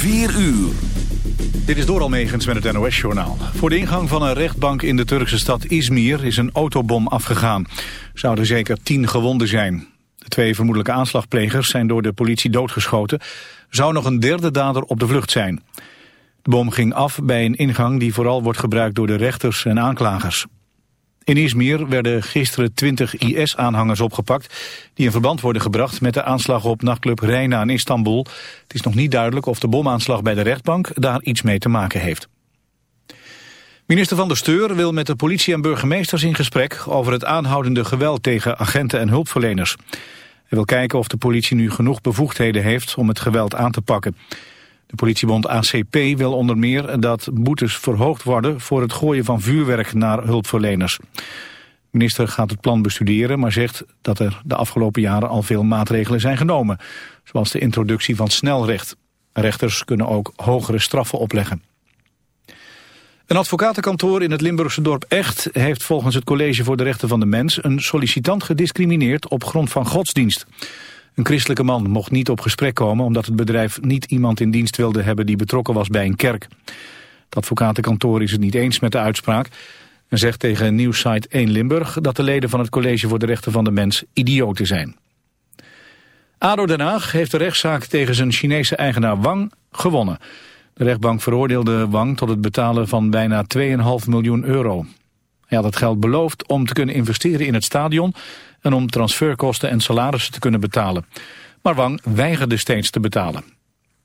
4 uur. Dit is door Almegens met het NOS-journaal. Voor de ingang van een rechtbank in de Turkse stad Izmir is een autobom afgegaan. Zouden zeker tien gewonden zijn. De twee vermoedelijke aanslagplegers zijn door de politie doodgeschoten. Zou nog een derde dader op de vlucht zijn. De bom ging af bij een ingang die vooral wordt gebruikt door de rechters en aanklagers. In Izmir werden gisteren 20 IS-aanhangers opgepakt... die in verband worden gebracht met de aanslag op nachtclub Reina in Istanbul. Het is nog niet duidelijk of de bomaanslag bij de rechtbank daar iets mee te maken heeft. Minister van der Steur wil met de politie en burgemeesters in gesprek... over het aanhoudende geweld tegen agenten en hulpverleners. Hij wil kijken of de politie nu genoeg bevoegdheden heeft om het geweld aan te pakken. De politiebond ACP wil onder meer dat boetes verhoogd worden voor het gooien van vuurwerk naar hulpverleners. De minister gaat het plan bestuderen, maar zegt dat er de afgelopen jaren al veel maatregelen zijn genomen. Zoals de introductie van snelrecht. Rechters kunnen ook hogere straffen opleggen. Een advocatenkantoor in het Limburgse dorp Echt heeft volgens het College voor de Rechten van de Mens een sollicitant gediscrimineerd op grond van godsdienst. Een christelijke man mocht niet op gesprek komen omdat het bedrijf niet iemand in dienst wilde hebben die betrokken was bij een kerk. Het advocatenkantoor is het niet eens met de uitspraak en zegt tegen nieuwssite 1 Limburg dat de leden van het College voor de Rechten van de Mens idioten zijn. ADO Den Haag heeft de rechtszaak tegen zijn Chinese eigenaar Wang gewonnen. De rechtbank veroordeelde Wang tot het betalen van bijna 2,5 miljoen euro. Hij had het geld beloofd om te kunnen investeren in het stadion en om transferkosten en salarissen te kunnen betalen. Maar Wang weigerde steeds te betalen.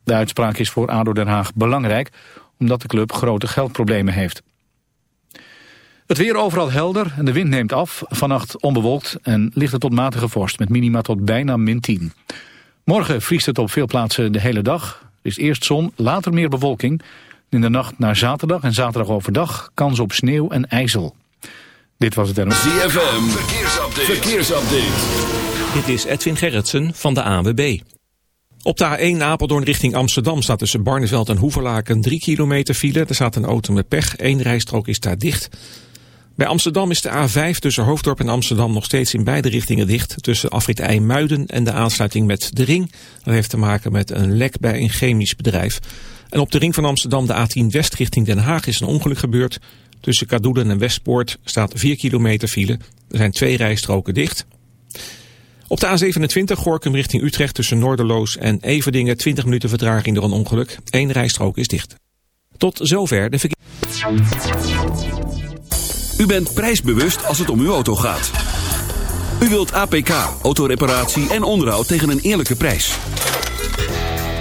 De uitspraak is voor ADO Den Haag belangrijk, omdat de club grote geldproblemen heeft. Het weer overal helder en de wind neemt af. Vannacht onbewolkt en ligt het tot matige vorst met minima tot bijna min 10. Morgen vriest het op veel plaatsen de hele dag. Er is eerst zon, later meer bewolking. In de nacht naar zaterdag en zaterdag overdag kans op sneeuw en ijzel. Dit was het NOS. ZFM, verkeersupdate. verkeersupdate. Dit is Edwin Gerritsen van de AWB. Op de A1 Apeldoorn richting Amsterdam staat tussen Barneveld en Hoeverlaken 3 kilometer file. Er staat een auto met pech, Eén rijstrook is daar dicht. Bij Amsterdam is de A5 tussen Hoofddorp en Amsterdam nog steeds in beide richtingen dicht. Tussen afrit IJmuiden en de aansluiting met de ring. Dat heeft te maken met een lek bij een chemisch bedrijf. En op de ring van Amsterdam, de A10 West richting Den Haag, is een ongeluk gebeurd. Tussen Kadoelen en Westpoort staat 4 kilometer file. Er zijn twee rijstroken dicht. Op de A27 Gorkum richting Utrecht tussen Noorderloos en Everdingen 20 minuten vertraging door een ongeluk. Eén rijstrook is dicht. Tot zover de verkeer. U bent prijsbewust als het om uw auto gaat. U wilt APK, autoreparatie en onderhoud tegen een eerlijke prijs.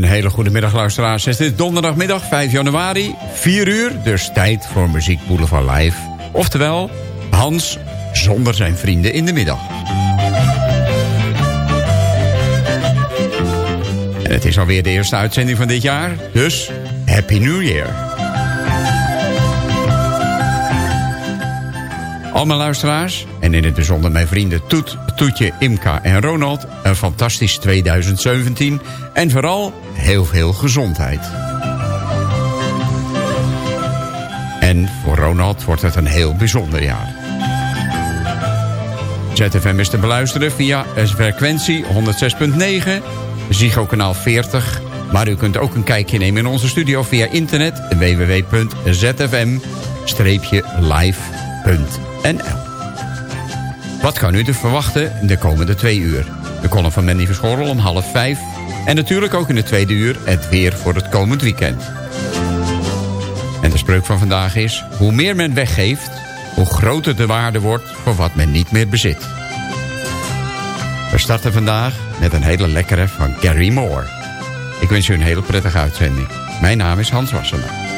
Een hele goede middag luisteraars. Het is donderdagmiddag 5 januari, 4 uur. Dus tijd voor Muziek Boulevard Live. Oftewel, Hans zonder zijn vrienden in de middag. En het is alweer de eerste uitzending van dit jaar. Dus, Happy New Year. Al mijn luisteraars, en in het bijzonder mijn vrienden Toet, Toetje, Imka en Ronald... een fantastisch 2017 en vooral heel veel gezondheid. En voor Ronald wordt het een heel bijzonder jaar. ZFM is te beluisteren via frequentie 106.9, Ziggo kanaal 40. Maar u kunt ook een kijkje nemen in onze studio via internet www.zfm-live.nl Wat kan u te verwachten de komende twee uur? De column van Mandy Verschorrel om half vijf. En natuurlijk ook in de tweede uur het weer voor het komend weekend. En de spreuk van vandaag is... hoe meer men weggeeft, hoe groter de waarde wordt voor wat men niet meer bezit. We starten vandaag met een hele lekkere van Gary Moore. Ik wens u een hele prettige uitzending. Mijn naam is Hans Wassenaar.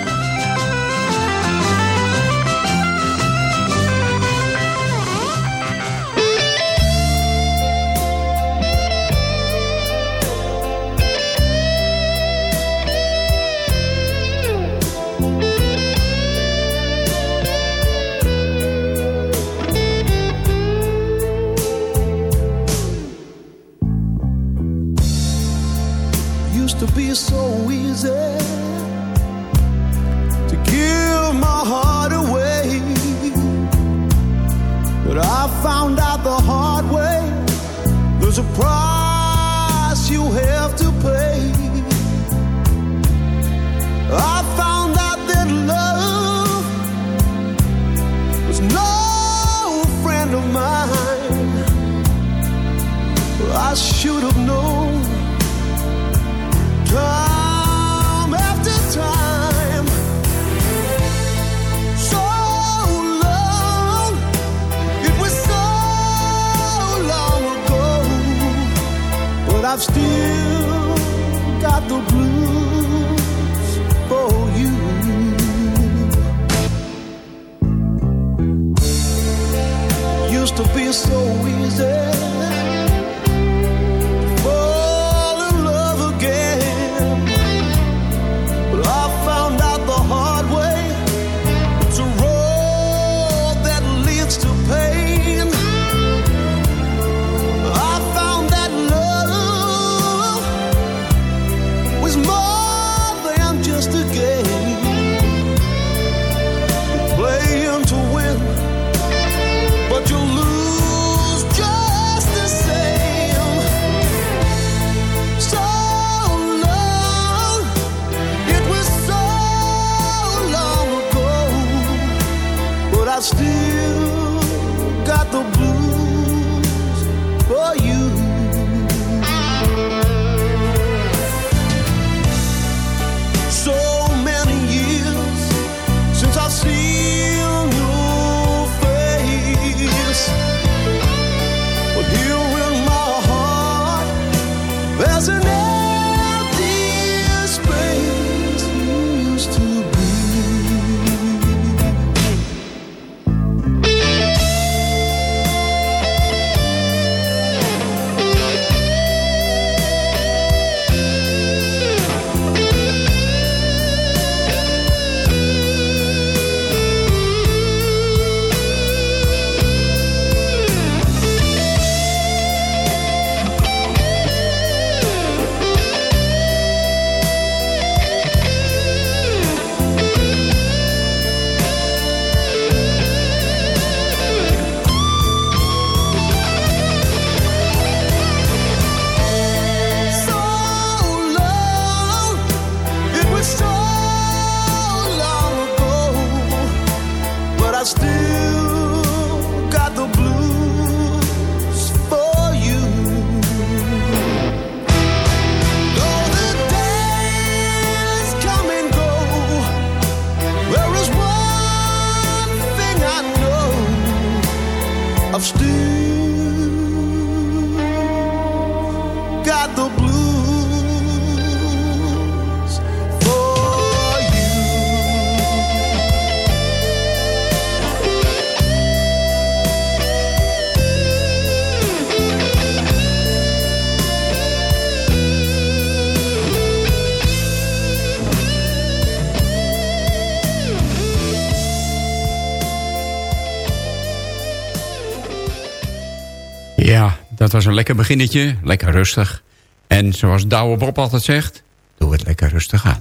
dat was een lekker beginnetje, lekker rustig. En zoals Douwe Bob altijd zegt, doe het lekker rustig aan.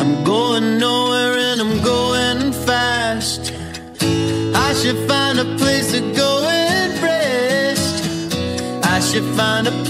I'm going nowhere and I'm going fast. I should find a place to go and rest. I should find a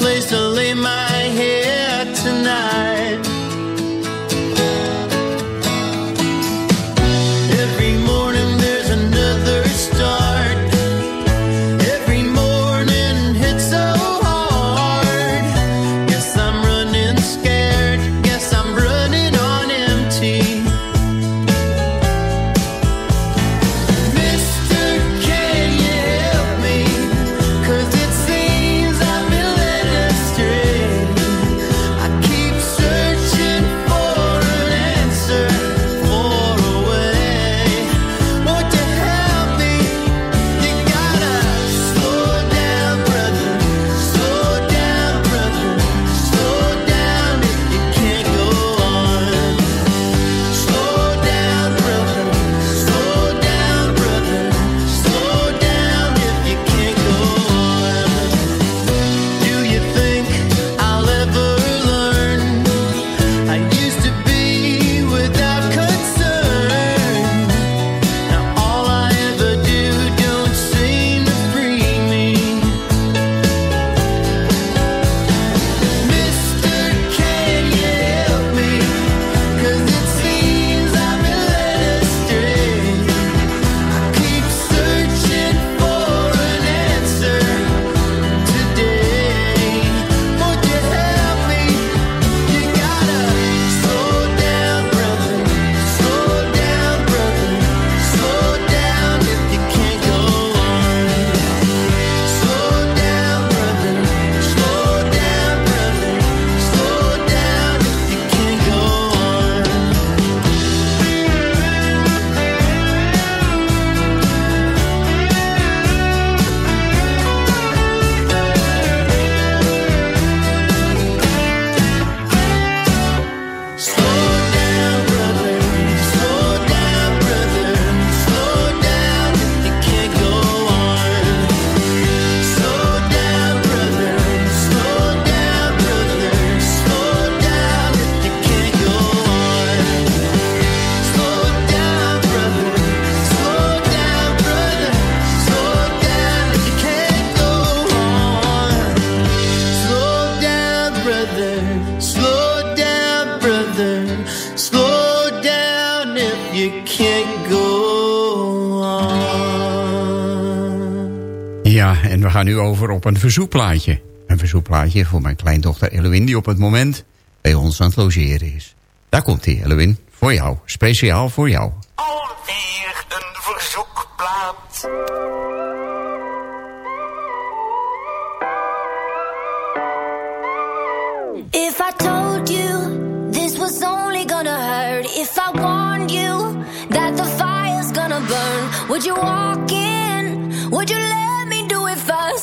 nu over op een verzoekplaatje. Een verzoekplaatje voor mijn kleindochter Elwin die op het moment bij ons aan het logeren is. Daar komt hij, Elwin, voor jou. Speciaal voor jou. Alweer een verzoekplaat. If I told you this was only gonna hurt If I warned you that the fire's gonna burn Would you walk in?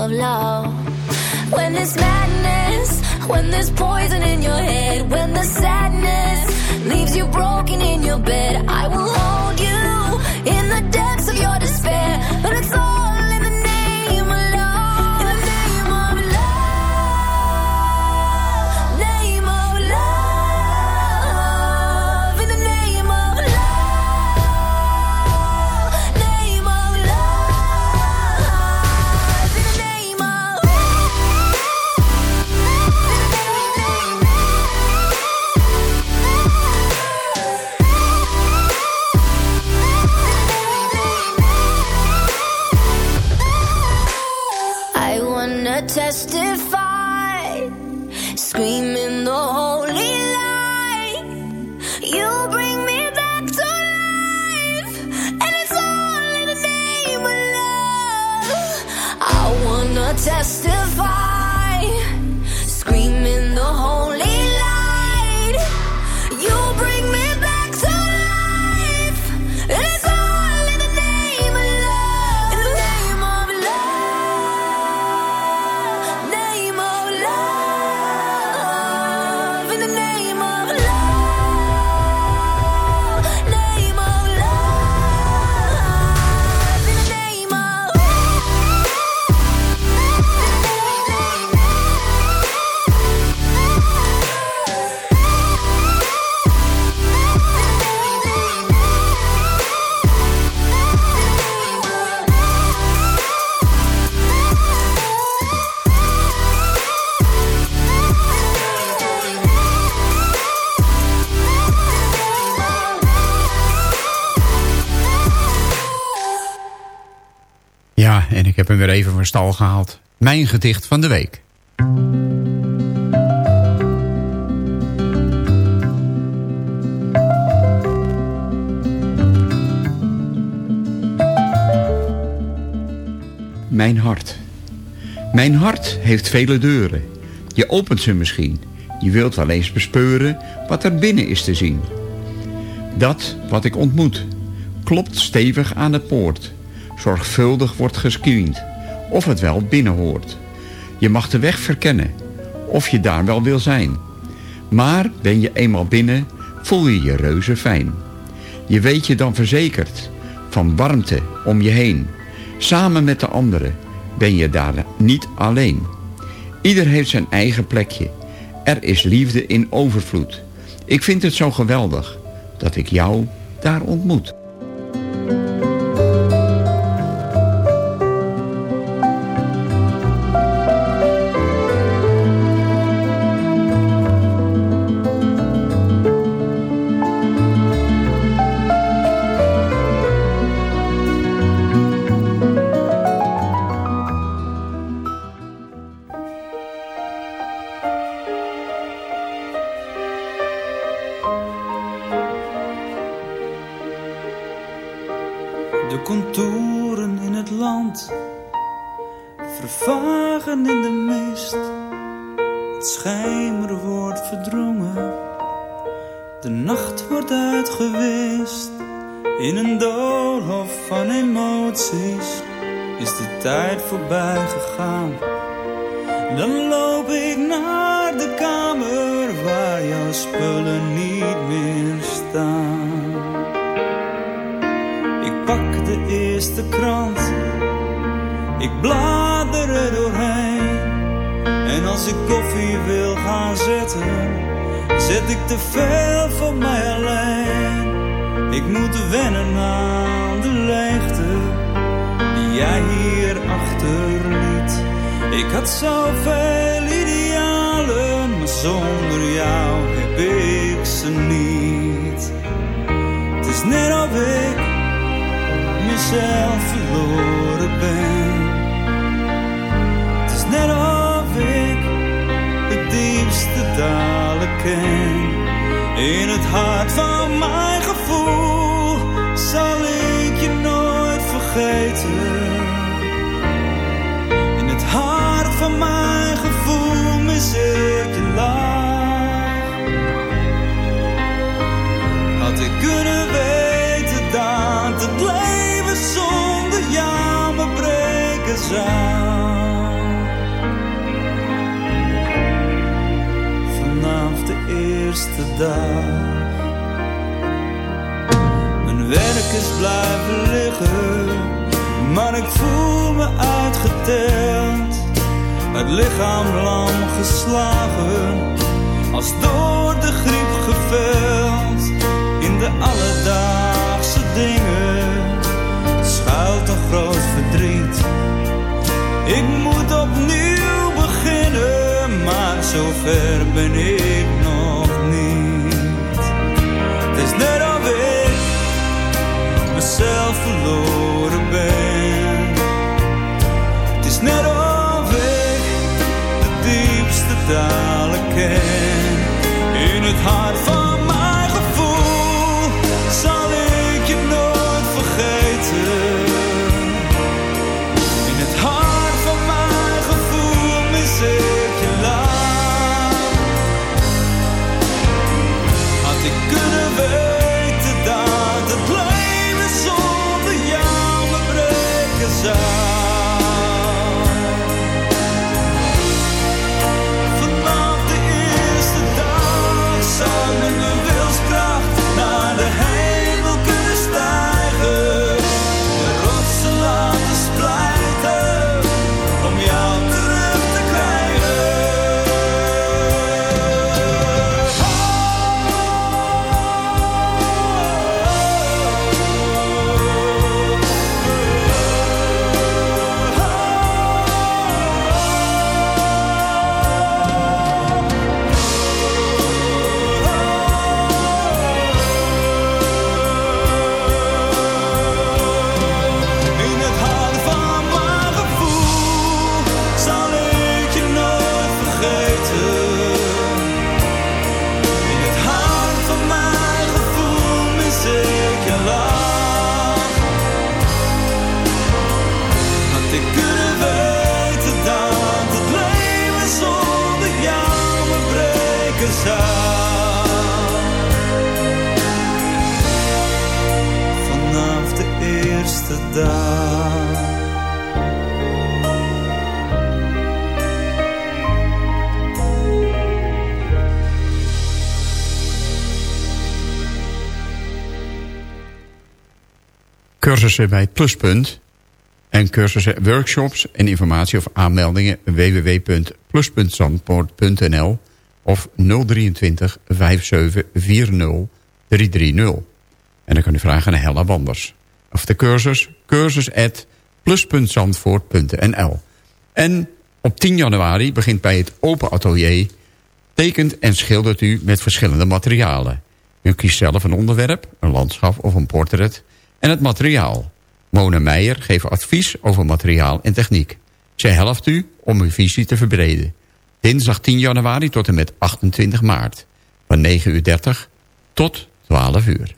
of love. When there's madness, when there's poison in your head, when the sadness leaves you broken in your bed, I will hold you in the depths of your despair. But it's all testify, screaming. Hem weer even van stal gehaald. Mijn gedicht van de week. Mijn hart. Mijn hart heeft vele deuren. Je opent ze misschien. Je wilt wel eens bespeuren wat er binnen is te zien. Dat wat ik ontmoet, klopt stevig aan de poort. Zorgvuldig wordt gescreend, of het wel binnen hoort. Je mag de weg verkennen, of je daar wel wil zijn. Maar ben je eenmaal binnen, voel je je reuze fijn. Je weet je dan verzekerd van warmte om je heen. Samen met de anderen ben je daar niet alleen. Ieder heeft zijn eigen plekje. Er is liefde in overvloed. Ik vind het zo geweldig dat ik jou daar ontmoet. In het hart van mijn gevoel zal ik je nooit vergeten. In het hart van mijn gevoel mis ik je lach. Had ik kunnen weten Mijn werk is blijven liggen, maar ik voel me uitgeteld. Het lichaam lam geslagen, als door de griep geveld. In de alledaagse dingen schuilt een groot verdriet. Ik moet opnieuw beginnen, maar zover ben ik mezelf verloren ben. Het is net of ik de diepste dalen herken. In het hart bij Pluspunt. En cursussen, workshops en informatie of aanmeldingen www.plus.zandpoort.nl of 023 57 40 330. En dan kan u vragen naar Hella Wanders. Of de cursus, cursus at. En op 10 januari begint bij het Open Atelier... tekent en schildert u met verschillende materialen. U kiest zelf een onderwerp, een landschap of een portret... en het materiaal. Mona Meijer geeft advies over materiaal en techniek. Zij helpt u om uw visie te verbreden. Dinsdag 10 januari tot en met 28 maart. Van 9.30 uur tot 12 uur.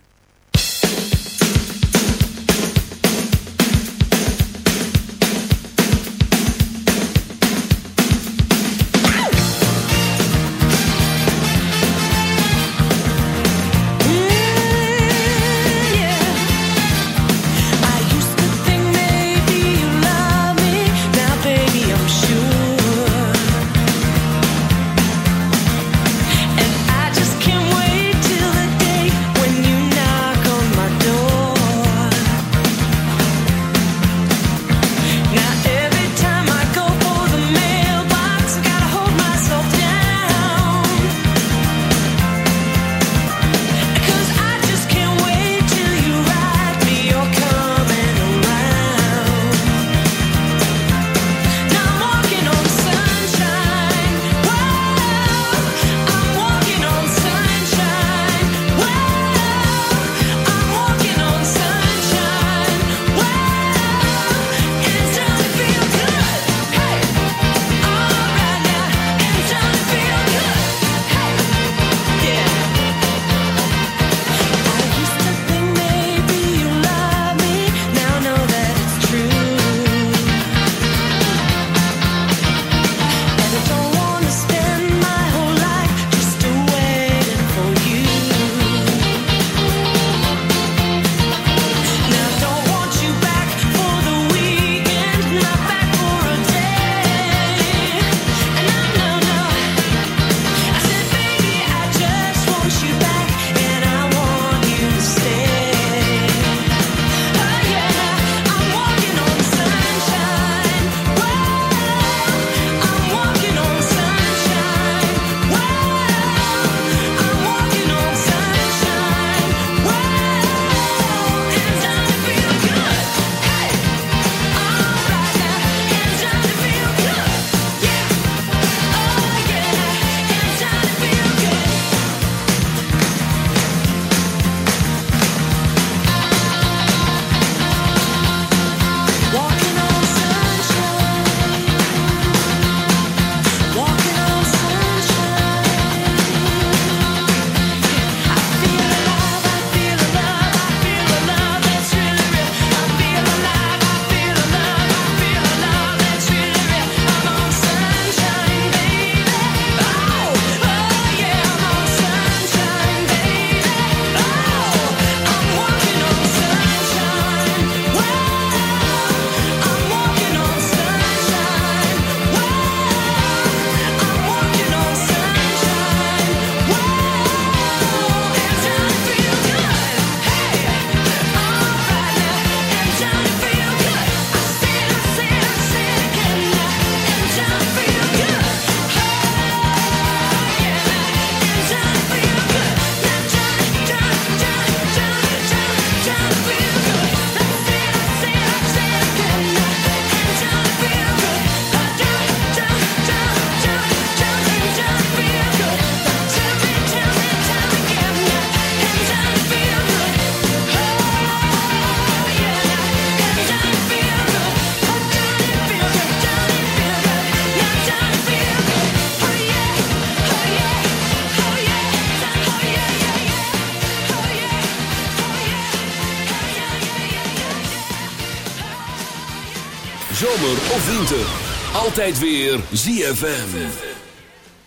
Zomer of winter. Altijd weer ZFM.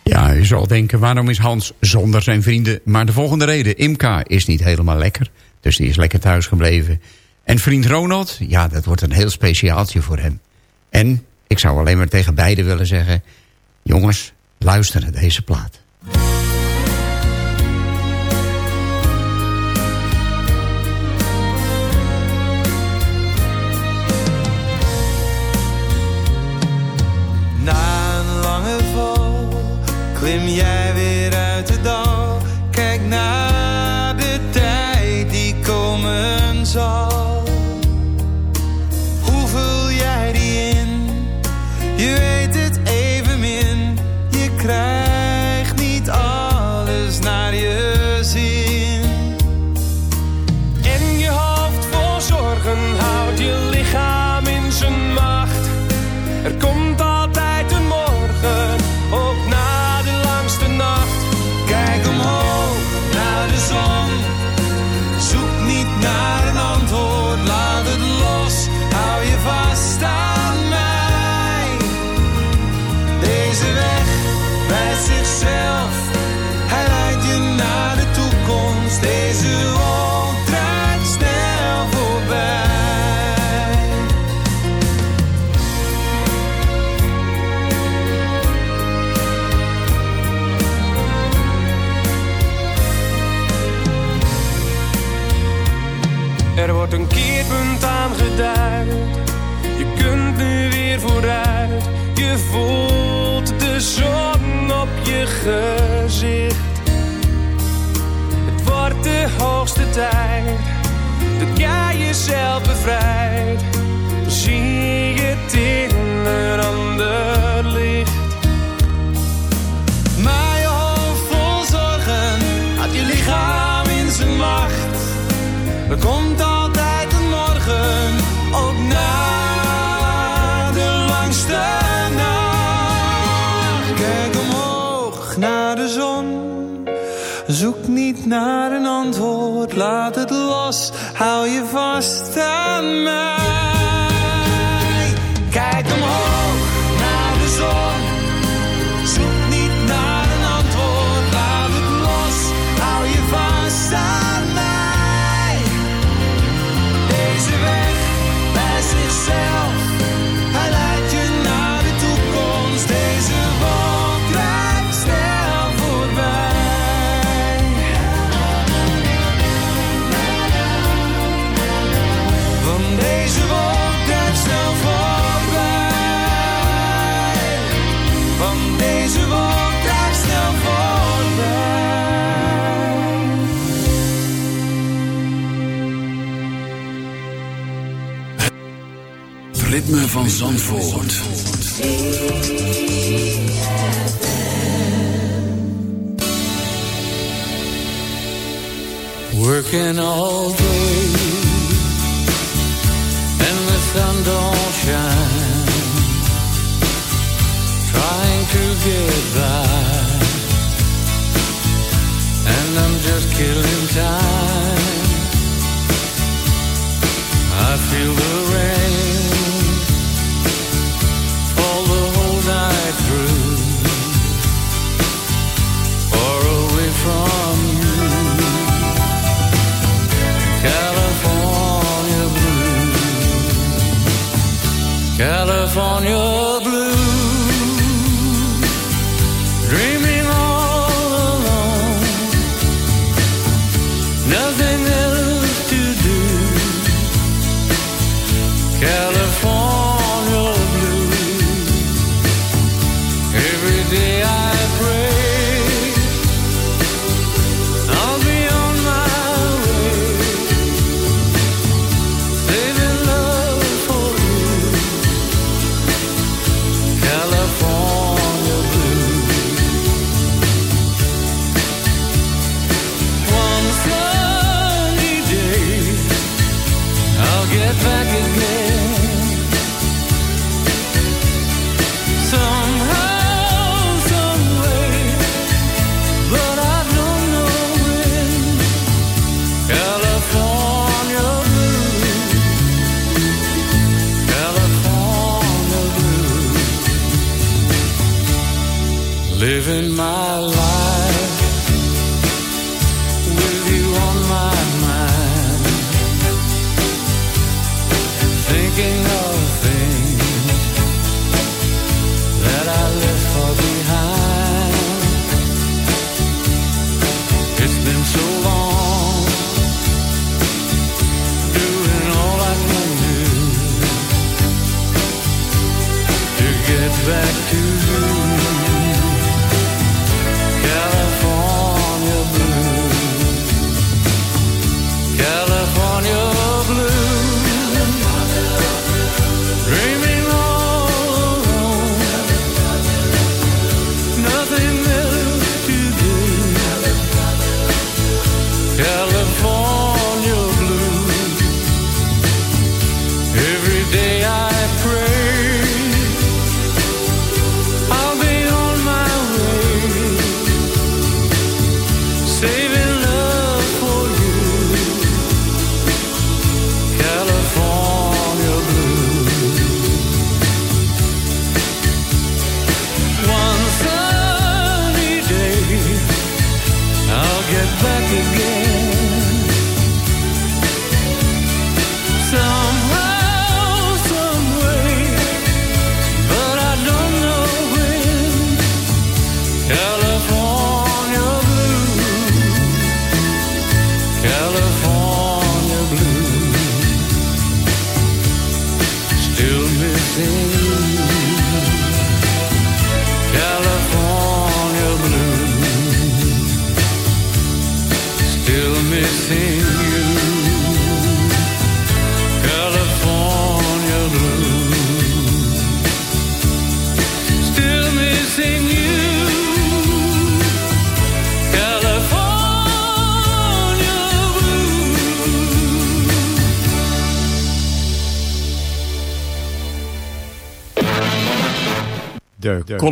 Ja, u zal denken, waarom is Hans zonder zijn vrienden? Maar de volgende reden, Imka is niet helemaal lekker. Dus die is lekker thuis gebleven. En vriend Ronald, ja, dat wordt een heel speciaaltje voor hem. En ik zou alleen maar tegen beiden willen zeggen... jongens, luister naar deze plaat. Klim Er wordt een keerpunt aangeduid. Je kunt nu weer vooruit. Je voelt de zon op je gezicht. Het wordt de hoogste tijd dat jij jezelf bevrijdt. Zie je het in een ander licht. Komt altijd een morgen, ook na de langste nacht. Kijk omhoog naar de zon. Zoek niet naar een antwoord, laat het los. Hou je vast aan mij. Ritme van Zandvoort. Working all day and the sun don't shine. Trying to get by, and I'm just killing time. Back to you.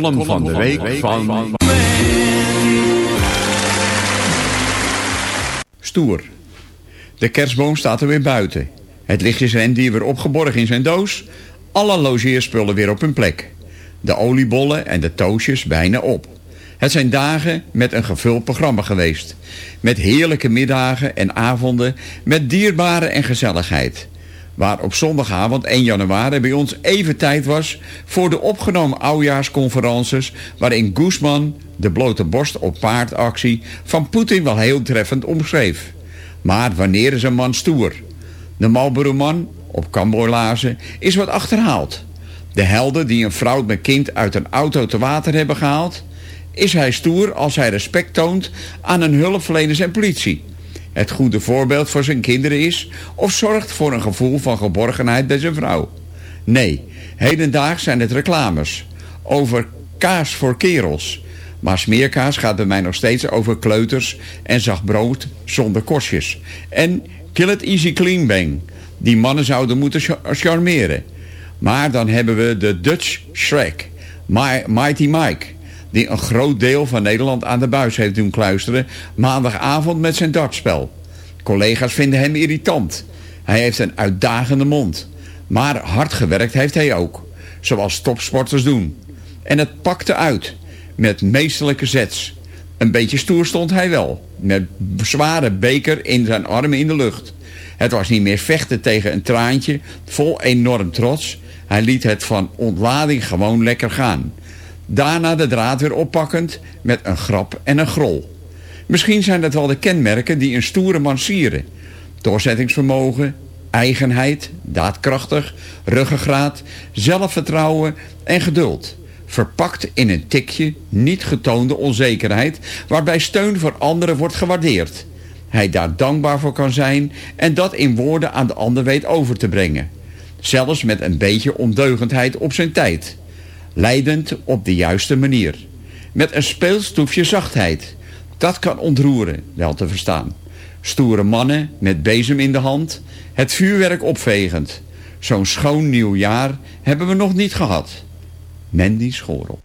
Column van de week van... Stoer. De kerstboom staat er weer buiten. Het lichtjesrendier weer opgeborgen in zijn doos. Alle logeerspullen weer op hun plek. De oliebollen en de toastjes bijna op. Het zijn dagen met een gevuld programma geweest. Met heerlijke middagen en avonden, met dierbaren en gezelligheid. Waar op zondagavond 1 januari bij ons even tijd was voor de opgenomen oudjaarsconferences waarin Guzman de blote borst op paardactie van Poetin wel heel treffend omschreef. Maar wanneer is een man stoer? De Marlboro-man op Camboolazen is wat achterhaald. De helden die een vrouw met kind uit een auto te water hebben gehaald... is hij stoer als hij respect toont aan hun hulpverleners en politie... het goede voorbeeld voor zijn kinderen is... of zorgt voor een gevoel van geborgenheid bij zijn vrouw. Nee, hedendaags zijn het reclames. Over kaas voor kerels. Maar smeerkaas gaat bij mij nog steeds over kleuters en zacht brood zonder korstjes. En Kill It Easy Clean Bang. Die mannen zouden moeten cha- charmeren. Maar dan hebben we de Dutch Shrek, Mi- Mighty Mike... die een groot deel van Nederland aan de buis heeft doen kluisteren... maandagavond met zijn dartspel. Collega's vinden hem irritant. Hij heeft een uitdagende mond. Maar hard gewerkt heeft hij ook. Zoals topsporters doen. En het pakte uit. Met meesterlijke zets. Een beetje stoer stond hij wel. Met zware beker in zijn armen in de lucht. Het was niet meer vechten tegen een traantje. Vol enorm trots. Hij liet het van ontlading gewoon lekker gaan. Daarna de draad weer oppakkend met een grap en een grol. Misschien zijn dat wel de kenmerken die een stoere man sieren. Doorzettingsvermogen, eigenheid, daadkrachtig, ruggengraat, zelfvertrouwen en geduld. Verpakt in een tikje niet getoonde onzekerheid... waarbij steun voor anderen wordt gewaardeerd. Hij daar dankbaar voor kan zijn... en dat in woorden aan de ander weet over te brengen. Zelfs met een beetje ondeugendheid op zijn tijd. Leidend op de juiste manier. Met een speelstoefje zachtheid. Dat kan ontroeren, wel te verstaan. Stoere mannen met bezem in de hand. Het vuurwerk opvegend. Zo'n schoon nieuw jaar hebben we nog niet gehad. Mandy Schorel.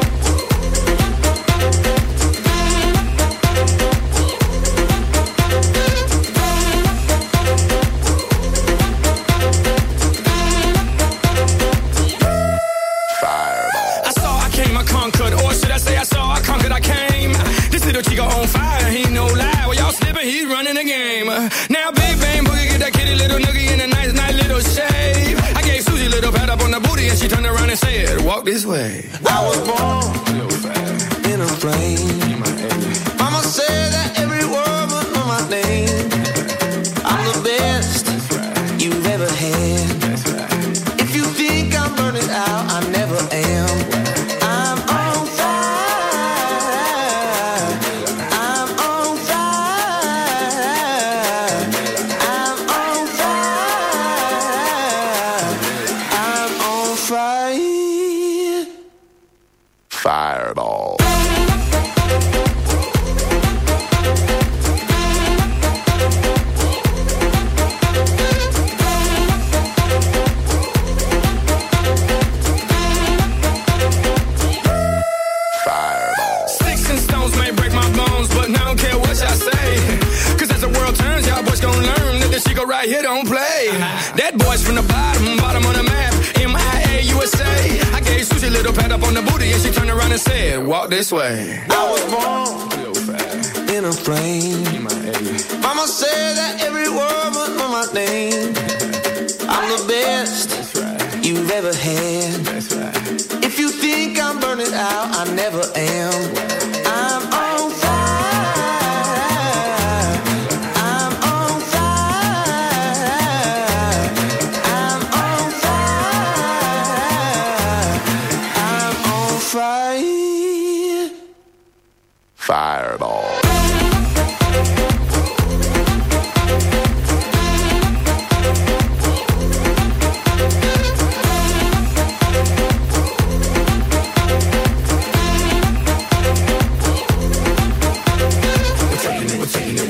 Booty, and she turned around and said, "Walk this way." I was born in a plane. Mama said that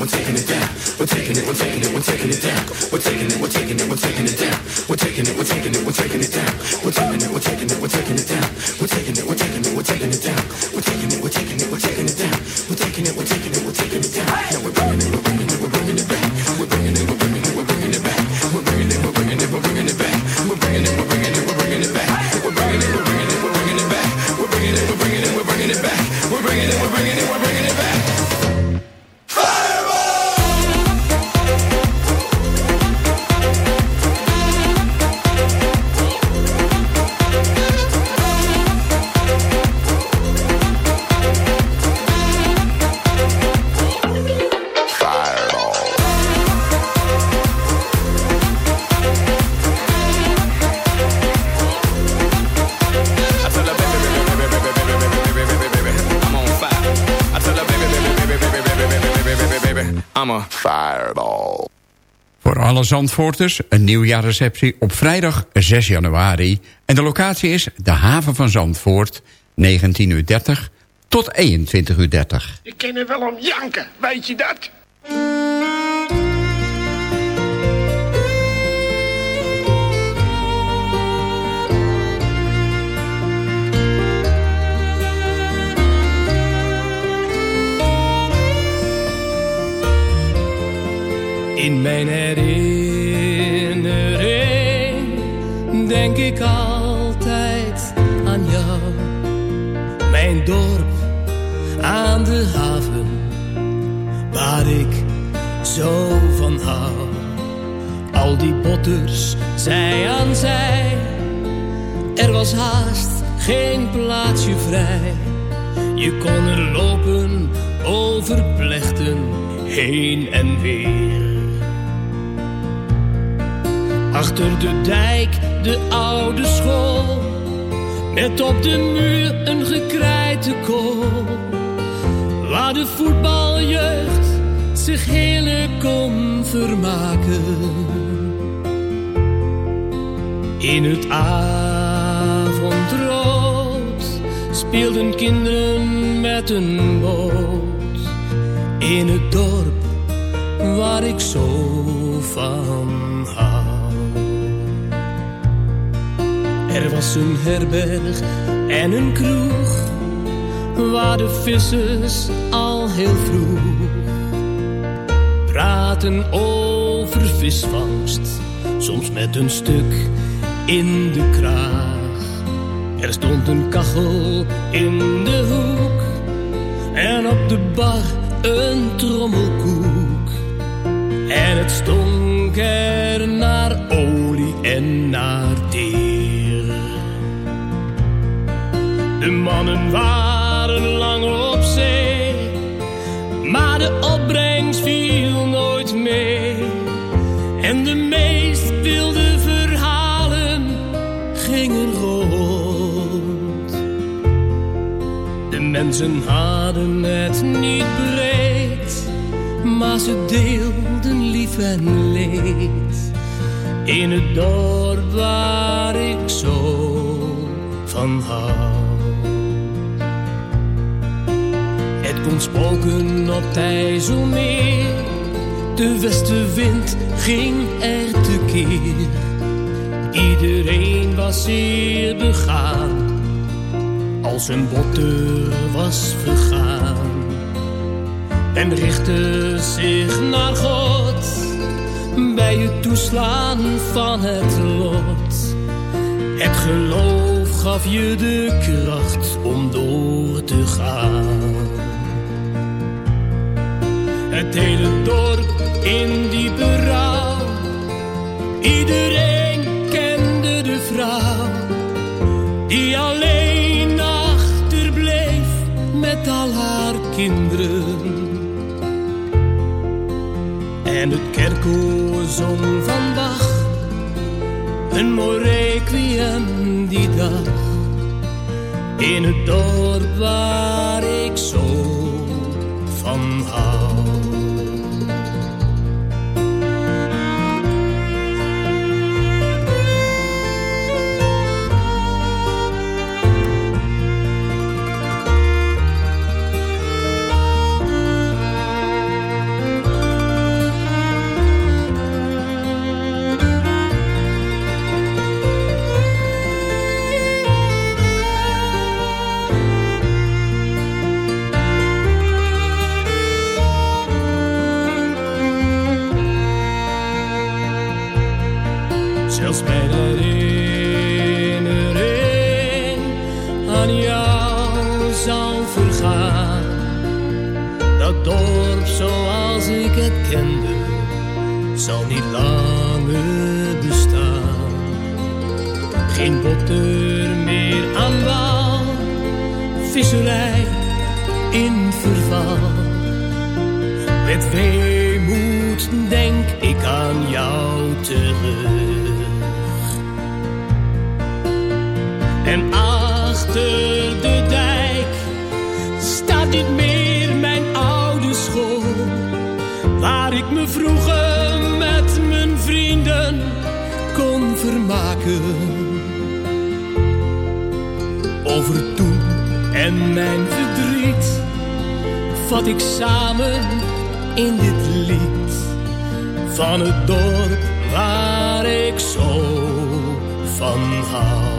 taking it down. Zandvoorters een nieuwjaarreceptie op vrijdag 6 januari. En de locatie is de haven van Zandvoort, 19.30 uur tot 21.30 uur. Ik ken er wel om janken, weet je dat? In mijn herinnering denk ik altijd aan jou. Mijn dorp aan de haven, waar ik zo van hou. Al die botters, zij aan zij. Er was haast geen plaatsje vrij. Je kon er lopen over plechten heen en weer. Achter de dijk de oude school. Met op de muur een gekrijte kool. Waar de voetbaljeugd zich heerlijk kon vermaken. In het avondrood speelden kinderen met een boot. In het dorp waar ik zo van Er was een herberg en een kroeg, waar de vissers al heel vroeg praten over visvangst, soms met een stuk in de kraag. Er stond een kachel in de hoek en op de bar een trommelkoek. En het stonk er naar olie en naar teer. De mannen waren lang op zee, maar de opbrengst viel nooit mee. En de meest wilde verhalen gingen rond. De mensen hadden het niet breed, maar ze deelden lief en leed. In het dorp waar ik zo van hou. Spoken op het IJsselmeer. De westenwind ging er tekeer. Iedereen was zeer begaan. Als een botter was vergaan. En richtte zich naar God. Bij het toeslaan van het lot. Het geloof gaf je de kracht om door te gaan. Het hele dorp in diepe rouw. Iedereen kende de vrouw. Die alleen achterbleef met al haar kinderen. En het kerkoor zong van Bach. Een mooi requiem die dag. In het dorp waar ik zo zal niet langer bestaan. Geen botter meer aan wal, visserij in verval. Met weemoed denk ik aan jou terug. En achter de Waar ik me vroeger met mijn vrienden kon vermaken. Over toen en mijn verdriet vat ik samen in dit lied van het dorp waar ik zo van hou.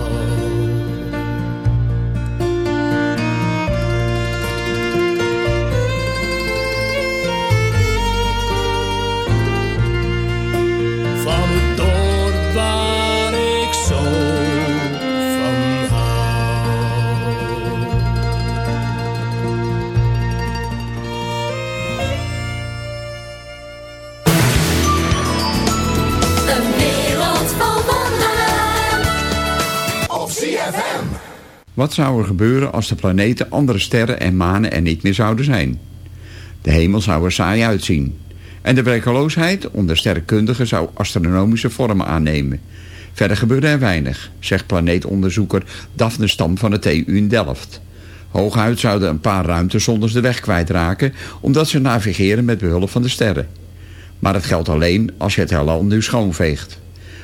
Wat zou er gebeuren als de planeten, andere sterren en manen er niet meer zouden zijn? De hemel zou er saai uitzien. En de werkeloosheid onder sterrenkundigen zou astronomische vormen aannemen. Verder gebeurde er weinig, zegt planeetonderzoeker Daphne Stam van de TU in Delft. Hooguit zouden een paar ruimtezonders de weg kwijtraken... omdat ze navigeren met behulp van de sterren. Maar het geldt alleen als je het heelal nu schoonveegt.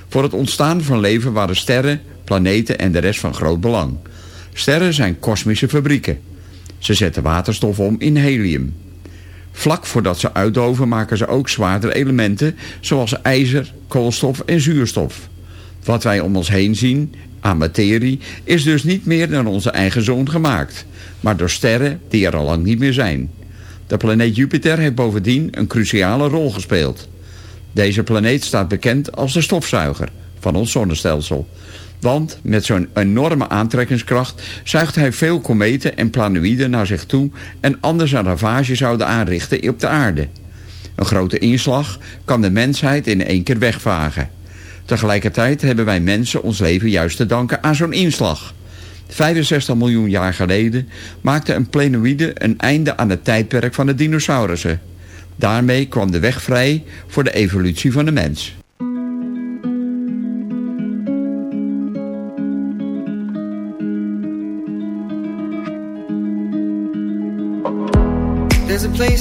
Voor het ontstaan van leven waren sterren, planeten en de rest van groot belang. Sterren zijn kosmische fabrieken. Ze zetten waterstof om in helium. Vlak voordat ze uitdoven maken ze ook zwaardere elementen... zoals ijzer, koolstof en zuurstof. Wat wij om ons heen zien aan materie... is dus niet meer dan onze eigen zon gemaakt... maar door sterren die er al lang niet meer zijn. De planeet Jupiter heeft bovendien een cruciale rol gespeeld. Deze planeet staat bekend als de stofzuiger van ons zonnestelsel. Want met zo'n enorme aantrekkingskracht zuigt hij veel kometen en planetoïden naar zich toe... en anders een ravage zouden aanrichten op de aarde. Een grote inslag kan de mensheid in één keer wegvagen. Tegelijkertijd hebben wij mensen ons leven juist te danken aan zo'n inslag. 65 miljoen jaar geleden maakte een planoïde een einde aan het tijdperk van de dinosaurussen. Daarmee kwam de weg vrij voor de evolutie van de mens.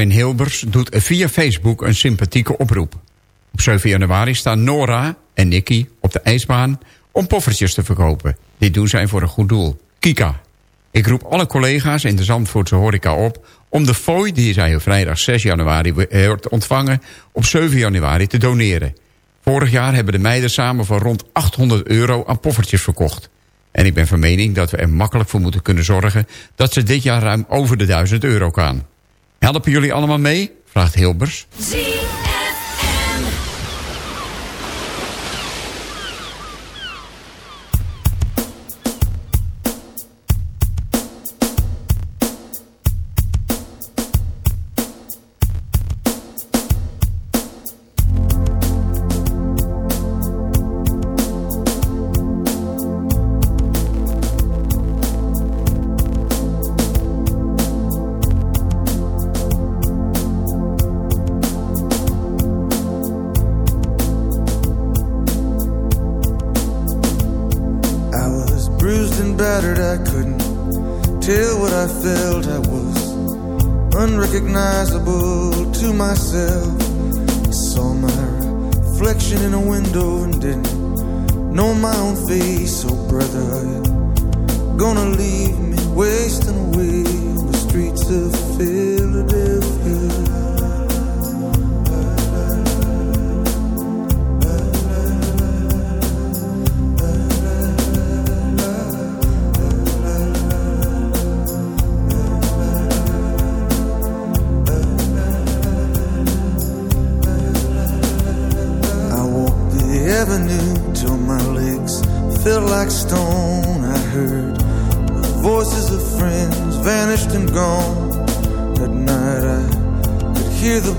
Erwin Hilbers doet via Facebook een sympathieke oproep. Op 7 januari staan Nora en Nicky op de ijsbaan om poffertjes te verkopen. Dit doen zij voor een goed doel. Kika. Ik roep alle collega's in de Zandvoortse horeca op... om de fooi die zij op vrijdag 6 januari wordt ontvangen... op 7 januari te doneren. Vorig jaar hebben de meiden samen voor rond 800 euro aan poffertjes verkocht. En ik ben van mening dat we er makkelijk voor moeten kunnen zorgen... dat ze dit jaar ruim over de 1000 euro gaan. Helpen jullie allemaal mee? Vraagt Hilbers.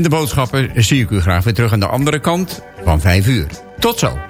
En de boodschappen zie ik u graag weer terug aan de andere kant van 5 uur. Tot zo.